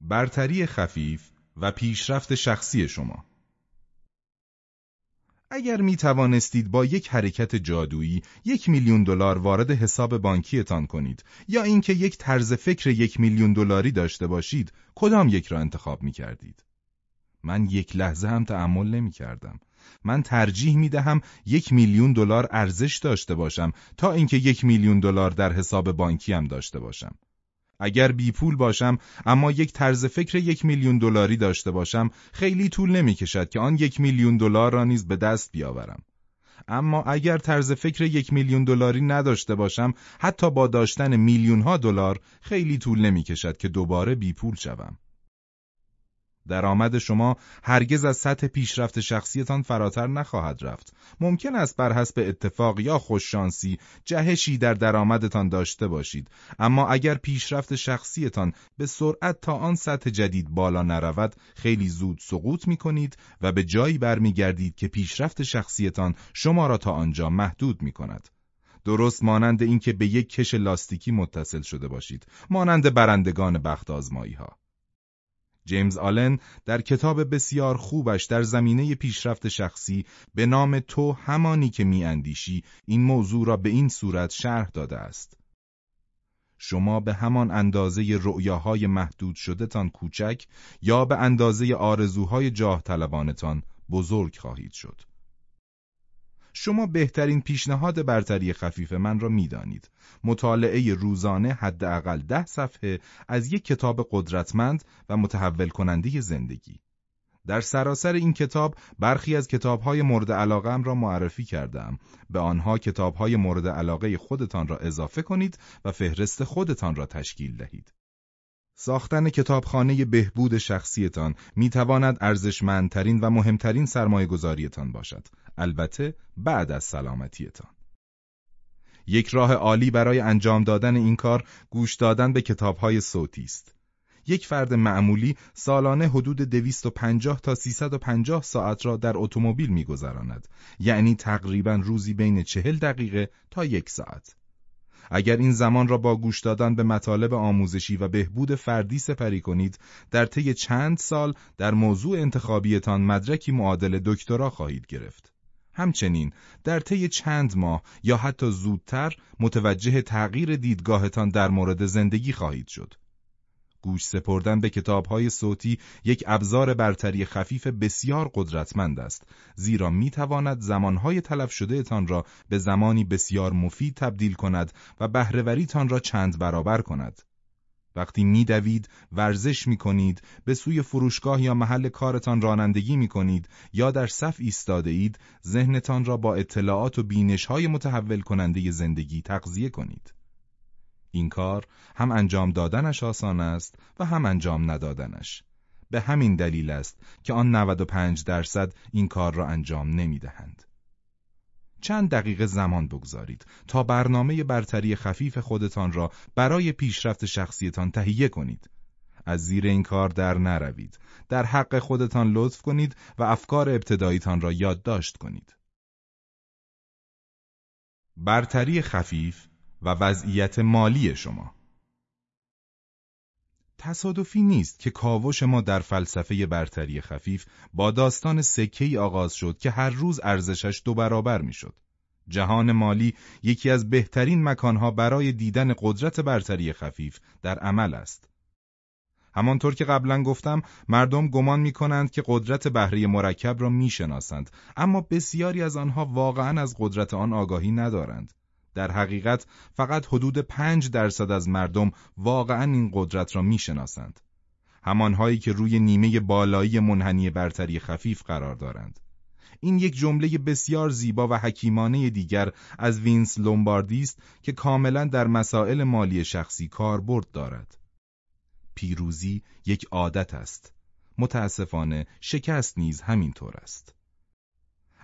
برتری خفیف و پیشرفت شخصی شما اگر می توانستید با یک حرکت جادویی یک میلیون دلار وارد حساب بانکیتان کنید یا اینکه یک طرز فکر یک میلیون دلاری داشته باشید کدام یک را انتخاب می کردید؟ من یک لحظه هم تحمل نمی کردم. من ترجیح می دهم یک میلیون دلار ارزش داشته باشم تا اینکه یک میلیون دلار در حساب بانکیم داشته باشم. اگر بی پول باشم اما یک طرز فکر یک میلیون دلاری داشته باشم خیلی طول نمی کشد که آن یک میلیون دلار را نیز به دست بیاورم. اما اگر طرز فکر یک میلیون دلاری نداشته باشم حتی با داشتن میلیون ها دلار خیلی طول نمی کشد که دوباره بی پول شوم. درآمد شما هرگز از سطح پیشرفت شخصیتان فراتر نخواهد رفت. ممکن است بر حسب اتفاق یا خوششانسی جهشی در درآمدتان داشته باشید، اما اگر پیشرفت شخصیتان به سرعت تا آن سطح جدید بالا نرود، خیلی زود سقوط می کنید و به جایی برمیگردید که پیشرفت شخصیتان شما را تا آنجا محدود می کند. درست مانند اینکه به یک کش لاستیکی متصل شده باشید، مانند برندگان بخت آزمایی ها. جیمز آلن در کتاب بسیار خوبش در زمینه پیشرفت شخصی به نام تو همانی که میاندیشی این موضوع را به این صورت شرح داده است. شما به همان اندازه رؤیاهای محدود شدهتان کوچک یا به اندازه آرزوهای جاه بزرگ خواهید شد. شما بهترین پیشنهاد برتری خفیف من را می‌دانید. مطالعه روزانه حداقل ده صفحه از یک کتاب قدرتمند و متحول کننده زندگی. در سراسر این کتاب برخی از کتابهای مورد علاقه را معرفی کردم. به آنها کتابهای مورد علاقه خودتان را اضافه کنید و فهرست خودتان را تشکیل دهید. ساختن کتابخانه بهبود شخصیتان می تواند ارزشمندترین و مهمترین سرمایه گذاریتان باشد. البته بعد از سلامتیتان. یک راه عالی برای انجام دادن این کار گوش دادن به کتابهای صوتی است. یک فرد معمولی سالانه حدود 250 تا 350 ساعت را در اتومبیل میگذراند یعنی تقریبا روزی بین 40 دقیقه تا یک ساعت اگر این زمان را با گوش دادن به مطالب آموزشی و بهبود فردی سپری کنید در طی چند سال در موضوع انتخابیتان مدرکی معادل دکترا خواهید گرفت همچنین در طی چند ماه یا حتی زودتر متوجه تغییر دیدگاهتان در مورد زندگی خواهید شد. گوش سپردن به کتابهای صوتی یک ابزار برتری خفیف بسیار قدرتمند است زیرا می تواند زمانهای تلف شدهتان را به زمانی بسیار مفید تبدیل کند و بهرهوریتان را چند برابر کند. وقتی میدوید ورزش می کنید به سوی فروشگاه یا محل کارتان رانندگی می کنید یا در صف ایستاده اید ذهنتان را با اطلاعات و بینش های متحول کننده زندگی تغذیه کنید. این کار هم انجام دادنش آسان است و هم انجام ندادنش به همین دلیل است که آن 95 درصد این کار را انجام نمی دهند. چند دقیقه زمان بگذارید تا برنامه برتری خفیف خودتان را برای پیشرفت شخصیتان تهیه کنید. از زیر این کار در نروید. در حق خودتان لطف کنید و افکار ابتداییتان را یادداشت کنید. برتری خفیف و وضعیت مالی شما تصادفی نیست که کاوش ما در فلسفه برتری خفیف با داستان سکه ای آغاز شد که هر روز ارزشش دو برابر می‌شد. جهان مالی یکی از بهترین مکانها برای دیدن قدرت برتری خفیف در عمل است. همانطور که قبلا گفتم مردم گمان می کنند که قدرت بهره مرکب را می شناسند اما بسیاری از آنها واقعا از قدرت آن آگاهی ندارند. در حقیقت فقط حدود پنج درصد از مردم واقعا این قدرت را می‌شناسند. همانهایی که روی نیمه بالایی منحنی برتری خفیف قرار دارند. این یک جمله بسیار زیبا و حکیمانه دیگر از وینس لومباردی است که کاملا در مسائل مالی شخصی کاربرد دارد. پیروزی یک عادت است. متاسفانه شکست نیز همینطور است.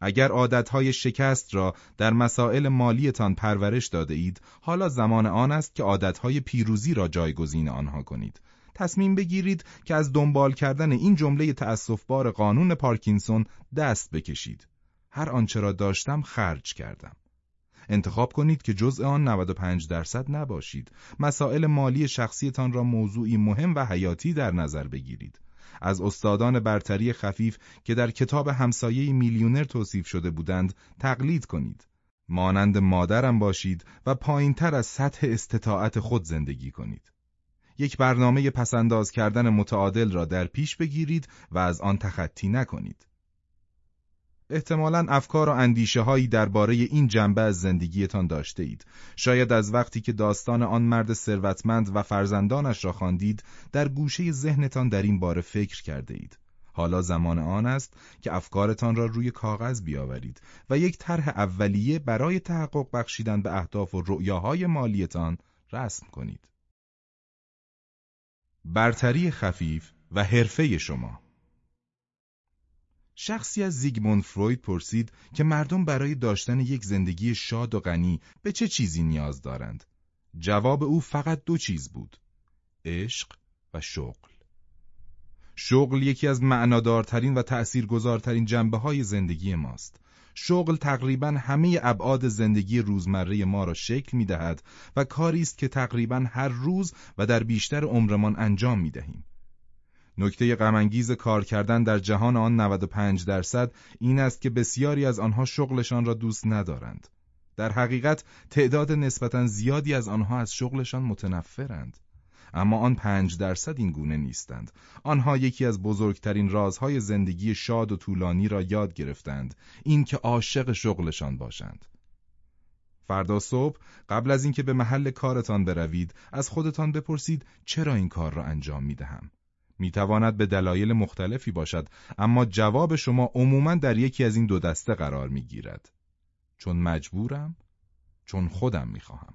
اگر عادتهای شکست را در مسائل مالیتان پرورش داده اید، حالا زمان آن است که عادتهای پیروزی را جایگزین آنها کنید. تصمیم بگیرید که از دنبال کردن این جمله تأسفبار قانون پارکینسون دست بکشید. هر آنچه را داشتم خرج کردم. انتخاب کنید که جزء آن 95 درصد نباشید. مسائل مالی شخصیتان را موضوعی مهم و حیاتی در نظر بگیرید. از استادان برتری خفیف که در کتاب همسایه میلیونر توصیف شده بودند تقلید کنید. مانند مادرم باشید و پایین تر از سطح استطاعت خود زندگی کنید. یک برنامه پسنداز کردن متعادل را در پیش بگیرید و از آن تخطی نکنید. احتمالا افکار و اندیشه هایی درباره این جنبه از زندگیتان داشته اید. شاید از وقتی که داستان آن مرد ثروتمند و فرزندانش را خواندید، در گوشه ذهنتان در این باره فکر کرده اید. حالا زمان آن است که افکارتان را روی کاغذ بیاورید و یک طرح اولیه برای تحقق بخشیدن به اهداف و رؤیاهای مالیتان رسم کنید. برتری خفیف و حرفه شما شخصی از زیگموند فروید پرسید که مردم برای داشتن یک زندگی شاد و غنی به چه چیزی نیاز دارند. جواب او فقط دو چیز بود. عشق و شغل. شغل یکی از معنادارترین و تأثیرگذارترین جنبه های زندگی ماست. شغل تقریبا همه ابعاد زندگی روزمره ما را شکل می دهد و کاری است که تقریبا هر روز و در بیشتر عمرمان انجام می دهیم. نکته غمانگیز کار کردن در جهان آن 95 درصد این است که بسیاری از آنها شغلشان را دوست ندارند. در حقیقت تعداد نسبتا زیادی از آنها از شغلشان متنفرند. اما آن پنج درصد این گونه نیستند. آنها یکی از بزرگترین رازهای زندگی شاد و طولانی را یاد گرفتند، این که عاشق شغلشان باشند. فردا صبح قبل از اینکه به محل کارتان بروید، از خودتان بپرسید چرا این کار را انجام می دهم. می تواند به دلایل مختلفی باشد، اما جواب شما عموما در یکی از این دو دسته قرار می گیرد. چون مجبورم، چون خودم می خواهم.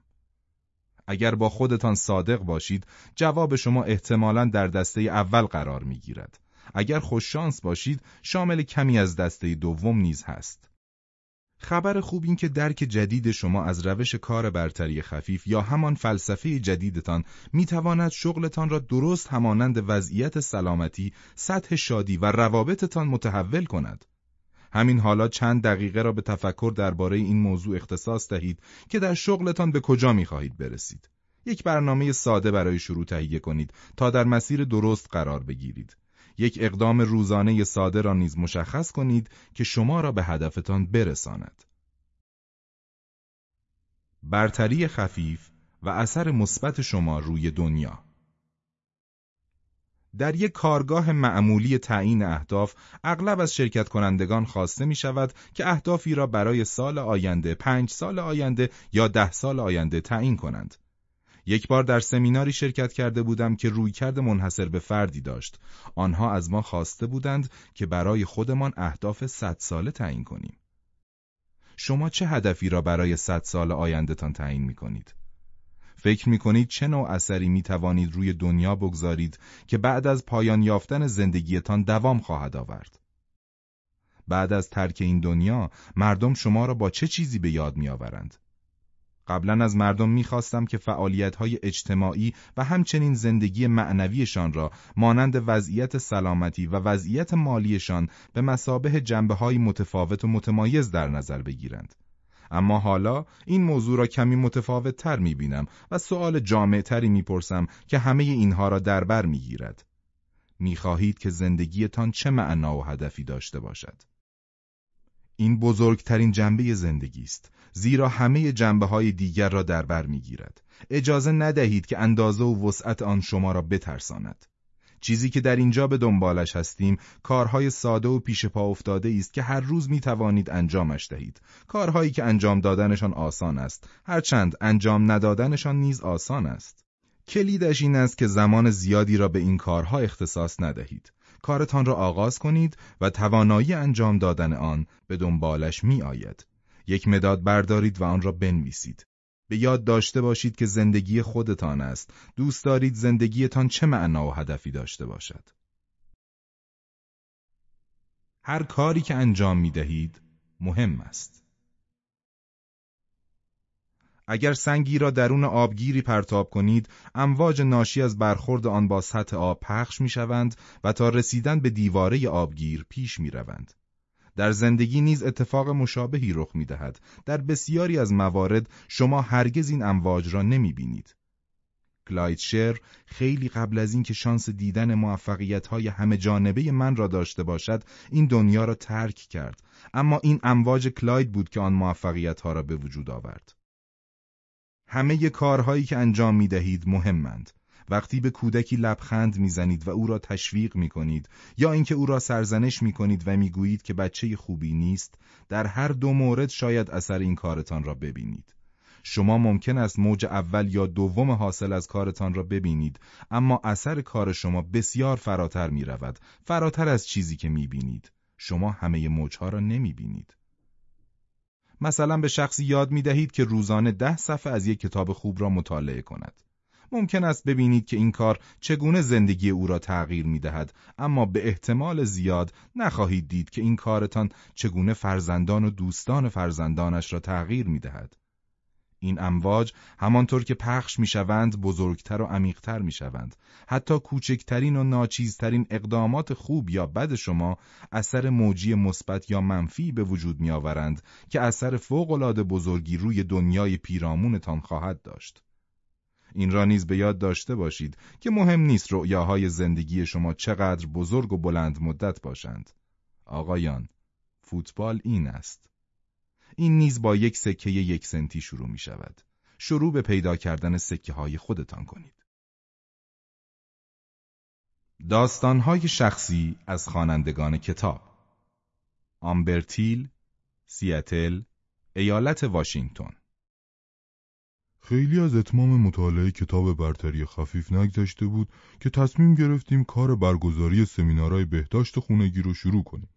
اگر با خودتان صادق باشید جواب شما احتمالا در دسته اول قرار می گیرد. اگر خوششانس باشید شامل کمی از دسته دوم نیز هست. خبر خوب این که درک جدید شما از روش کار برتری خفیف یا همان فلسفه جدیدتان می‌تواند شغلتان را درست همانند وضعیت سلامتی، سطح شادی و روابطتان متحول کند. همین حالا چند دقیقه را به تفکر درباره این موضوع اختصاص دهید که در شغلتان به کجا می‌خواهید برسید. یک برنامه ساده برای شروع تهیه کنید تا در مسیر درست قرار بگیرید. یک اقدام روزانه ساده را نیز مشخص کنید که شما را به هدفتان برساند. برتری خفیف و اثر مثبت شما روی دنیا در یک کارگاه معمولی تعیین اهداف اغلب از شرکت کنندگان خواسته می شود که اهدافی را برای سال آینده، پنج سال آینده یا ده سال آینده تعیین کنند. یک بار در سمیناری شرکت کرده بودم که رویکرد منحصر به فردی داشت. آنها از ما خواسته بودند که برای خودمان اهداف صد ساله تعیین کنیم. شما چه هدفی را برای صد سال آیندهتان تعیین می کنید؟ فکر می کنید چه نوع اثری می توانید روی دنیا بگذارید که بعد از پایان یافتن زندگیتان دوام خواهد آورد؟ بعد از ترک این دنیا مردم شما را با چه چیزی به یاد می آورند؟ قبلا از مردم می‌خواستم که فعالیت‌های اجتماعی و همچنین زندگی معنویشان را مانند وضعیت سلامتی و وضعیت مالیشان به مسابه جنبه های متفاوت و متمایز در نظر بگیرند. اما حالا این موضوع را کمی متفاوت تر می بینم و سؤال جامع تری می پرسم که همه اینها را در بر می گیرد. می خواهید که زندگیتان چه معنا و هدفی داشته باشد؟ این بزرگترین جنبه زندگی است زیرا همه جنبه های دیگر را در بر می گیرد. اجازه ندهید که اندازه و وسعت آن شما را بترساند. چیزی که در اینجا به دنبالش هستیم کارهای ساده و پیش پا افتاده است که هر روز می توانید انجامش دهید کارهایی که انجام دادنشان آسان است هرچند انجام ندادنشان نیز آسان است کلیدش این است که زمان زیادی را به این کارها اختصاص ندهید کارتان را آغاز کنید و توانایی انجام دادن آن به دنبالش می آید یک مداد بردارید و آن را بنویسید به یاد داشته باشید که زندگی خودتان است. دوست دارید زندگیتان چه معنا و هدفی داشته باشد. هر کاری که انجام می دهید مهم است. اگر سنگی را درون آبگیری پرتاب کنید، امواج ناشی از برخورد آن با سطح آب پخش می شوند و تا رسیدن به دیواره آبگیر پیش می روند. در زندگی نیز اتفاق مشابهی رخ می دهد. در بسیاری از موارد شما هرگز این امواج را نمی بینید. خیلی قبل از اینکه شانس دیدن موفقیت های همه جانبه من را داشته باشد این دنیا را ترک کرد اما این امواج کلاید بود که آن موفقیت ها را به وجود آورد همه کارهایی که انجام می دهید مهمند. وقتی به کودکی لبخند می‌زنید و او را تشویق می کنید یا اینکه او را سرزنش می کنید و می گویید که بچه خوبی نیست در هر دو مورد شاید اثر این کارتان را ببینید. شما ممکن است موج اول یا دوم حاصل از کارتان را ببینید اما اثر کار شما بسیار فراتر می رود فراتر از چیزی که می بینید شما همه موجها را نمی بینید مثلا به شخصی یاد می دهید که روزانه ده صفحه از یک کتاب خوب را مطالعه کند ممکن است ببینید که این کار چگونه زندگی او را تغییر می دهد اما به احتمال زیاد نخواهید دید که این کارتان چگونه فرزندان و دوستان فرزندانش را تغییر می دهد. این امواج همانطور که پخش می‌شوند بزرگتر و عمیقتر می‌شوند. حتی کوچکترین و ناچیزترین اقدامات خوب یا بد شما اثر موجی مثبت یا منفی به وجود میآورند که اثر فوقالعاده بزرگی روی دنیای پیرامونتان خواهد داشت. این را نیز به یاد داشته باشید که مهم نیست رؤیاهای زندگی شما چقدر بزرگ و بلند مدت باشند. آقایان فوتبال این است. این نیز با یک سکه یک سنتی شروع می شود. شروع به پیدا کردن سکه های خودتان کنید. داستانهای شخصی از خوانندگان کتاب آمبرتیل، سیاتل، ایالت واشنگتن خیلی از اتمام مطالعه کتاب برتری خفیف نگذشته بود که تصمیم گرفتیم کار برگزاری سمینارهای بهداشت خونگی رو شروع کنیم.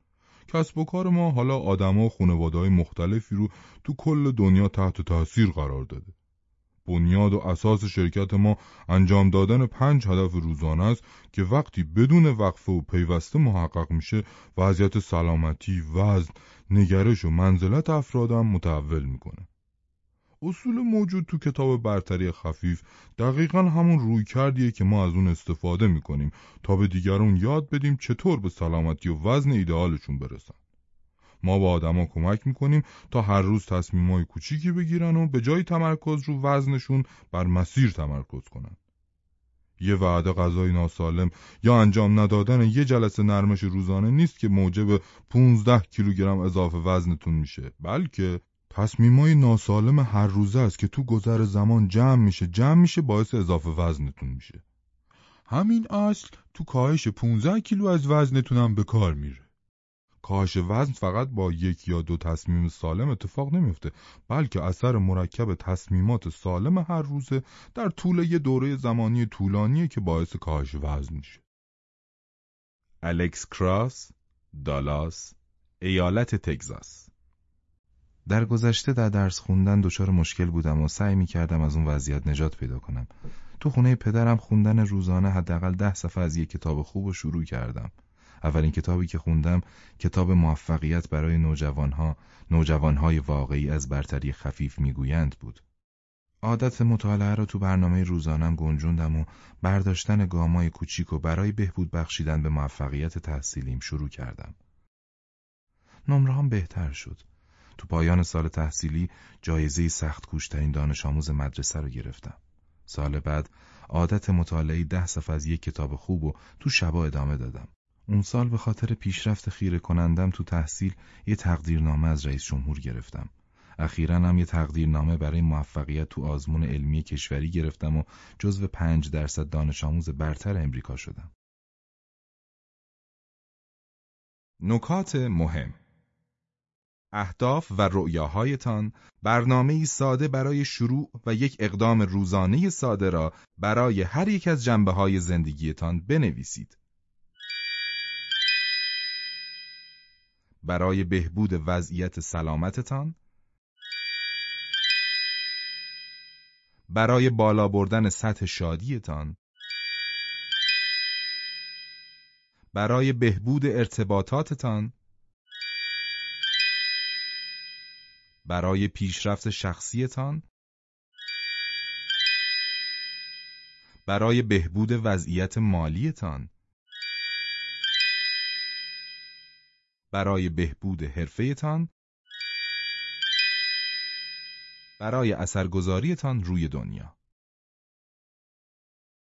کسب و کار ما حالا آدما و خانواده های مختلفی رو تو کل دنیا تحت تاثیر قرار داده. بنیاد و اساس شرکت ما انجام دادن پنج هدف روزانه است که وقتی بدون وقفه و پیوسته محقق میشه وضعیت سلامتی، وزن، نگرش و منزلت افرادم متحول می‌کنه. اصول موجود تو کتاب برتری خفیف دقیقا همون روی کردیه که ما از اون استفاده می‌کنیم تا به دیگرون یاد بدیم چطور به سلامتی و وزن ایدئالشون برسن. ما با آدما کمک می‌کنیم تا هر روز تصمیمای کوچیکی بگیرن و به جای تمرکز رو وزنشون بر مسیر تمرکز کنن. یه وعده غذای ناسالم یا انجام ندادن یه جلسه نرمش روزانه نیست که موجب 15 کیلوگرم اضافه وزنتون میشه بلکه تصمیمای ناسالم هر روزه است که تو گذر زمان جمع میشه جمع میشه باعث اضافه وزنتون میشه. همین اصل تو کاهش 15 کیلو از وزنتون هم به کار میره. کاهش وزن فقط با یک یا دو تصمیم سالم اتفاق نمیفته بلکه اثر مرکب تصمیمات سالم هر روزه در طول یه دوره زمانی طولانیه که باعث کاهش وزن میشه. الکس کراس دالاس ایالت تگزاس. در گذشته در درس خوندن دچار مشکل بودم و سعی می کردم از اون وضعیت نجات پیدا کنم. تو خونه پدرم خوندن روزانه حداقل ده صفحه از یک کتاب خوب و شروع کردم. اولین کتابی که خوندم کتاب موفقیت برای نوجوانها، نوجوانهای واقعی از برتری خفیف می‌گویند بود. عادت مطالعه را تو برنامه روزانم گنجوندم و برداشتن گامای کوچیک و برای بهبود بخشیدن به موفقیت تحصیلیم شروع کردم. نمره هم بهتر شد. تو پایان سال تحصیلی جایزه سخت کوشترین دانش آموز مدرسه رو گرفتم. سال بعد عادت مطالعه ده صفحه از یک کتاب خوب و تو شبا ادامه دادم. اون سال به خاطر پیشرفت خیره کنندم تو تحصیل یه تقدیرنامه از رئیس جمهور گرفتم. اخیرا هم یه تقدیرنامه برای موفقیت تو آزمون علمی کشوری گرفتم و جزو پنج درصد دانش آموز برتر امریکا شدم. نکات مهم اهداف و رؤیاهایتان برنامه ساده برای شروع و یک اقدام روزانه ساده را برای هر یک از جنبه های زندگیتان بنویسید. برای بهبود وضعیت سلامتتان. برای بالا بردن سطح شادیتان. برای بهبود ارتباطاتتان. برای پیشرفت شخصیتان. برای بهبود وضعیت مالیتان. برای بهبود حرفه‌تان. برای اثرگذاریتان روی دنیا.